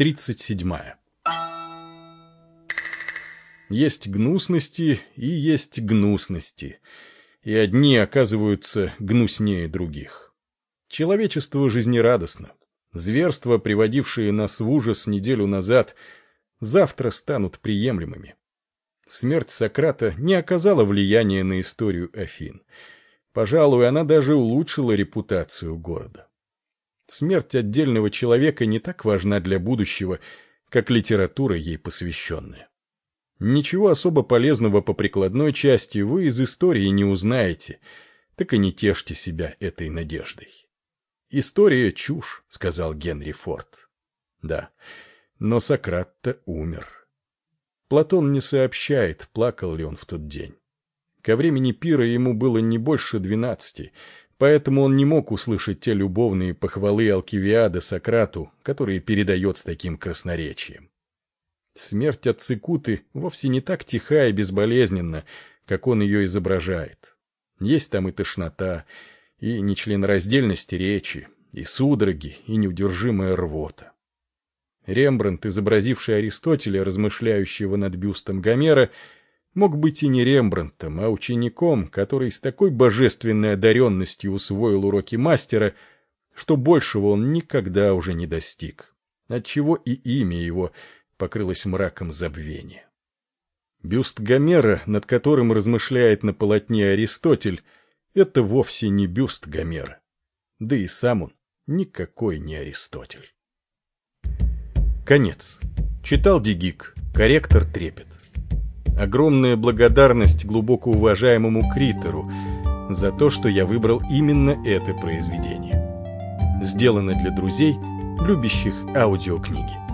37. Есть гнусности и есть гнусности, и одни оказываются гнуснее других. Человечество жизнерадостно. Зверства, приводившие нас в ужас неделю назад, завтра станут приемлемыми. Смерть Сократа не оказала влияния на историю Афин. Пожалуй, она даже улучшила репутацию города. Смерть отдельного человека не так важна для будущего, как литература ей посвященная. Ничего особо полезного по прикладной части вы из истории не узнаете, так и не тешьте себя этой надеждой. «История — чушь», — сказал Генри Форд. Да, но Сократ-то умер. Платон не сообщает, плакал ли он в тот день. Ко времени пира ему было не больше двенадцати — Поэтому он не мог услышать те любовные похвалы Алкивиада Сократу, которые передает с таким красноречием. Смерть от Цикуты вовсе не так тиха и безболезненна, как он ее изображает. Есть там и тошнота, и нечленораздельность речи, и судороги, и неудержимая рвота. Рембрандт, изобразивший Аристотеля, размышляющего над бюстом Гомера, мог быть и не Рембрандтом, а учеником, который с такой божественной одаренностью усвоил уроки мастера, что большего он никогда уже не достиг, отчего и имя его покрылось мраком забвения. Бюст Гомера, над которым размышляет на полотне Аристотель, это вовсе не бюст Гомера. Да и сам он никакой не Аристотель. Конец. Читал Дигик. Корректор Трепет. Огромная благодарность глубоко уважаемому Критеру за то, что я выбрал именно это произведение. Сделано для друзей, любящих аудиокниги.